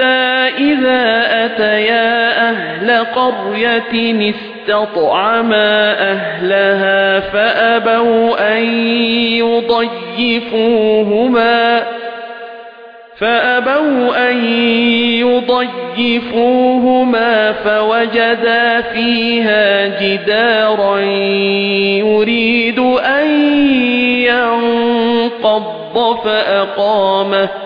إذا أتيا أهل قرية استطعما أهلها فأبوا أن يضيفوهما فأبوا أن يضيفوهما فوجدا فيها جدارا يريد أن ينقض فأقامه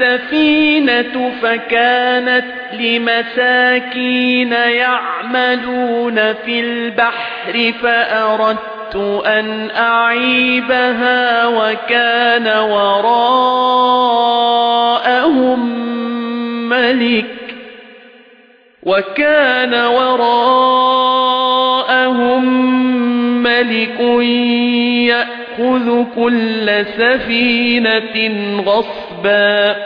السفينة فكانت لمساكين يعملون في البحر فأردت أن أعيبها وكان وراءهم ملك وكان وراءهم ملك يأخذ كل سفينة غصبا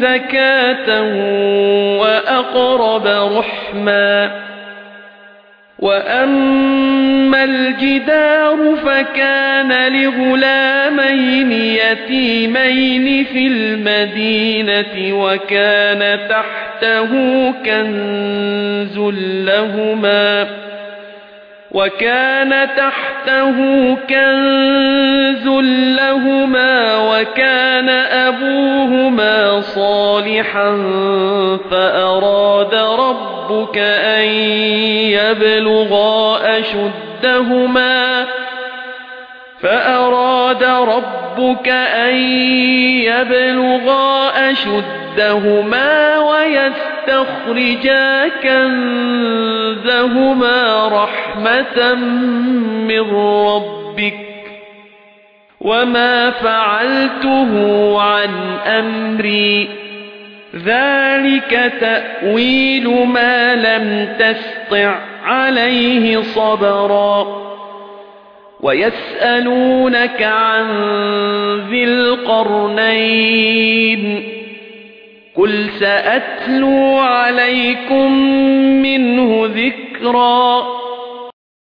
زكاة وأقرب رحما وأما الجدار فكان لغلامين يتيمين في المدينة وكان تحته كنز لهما وكان تحته كنز لهما وكان أبوهما صالحا فأراد ربك أن يبلغا أشدهما فأراد ربك أن يبلغا أشدهما ويستخرجا كنزهما رحمة من ربك وما فعلته عن أمري ذلك تأويل ما لم تستع عليه صبرا ويسألونك عن ذي القرنين قل سأتلو عليكم منه ذكرا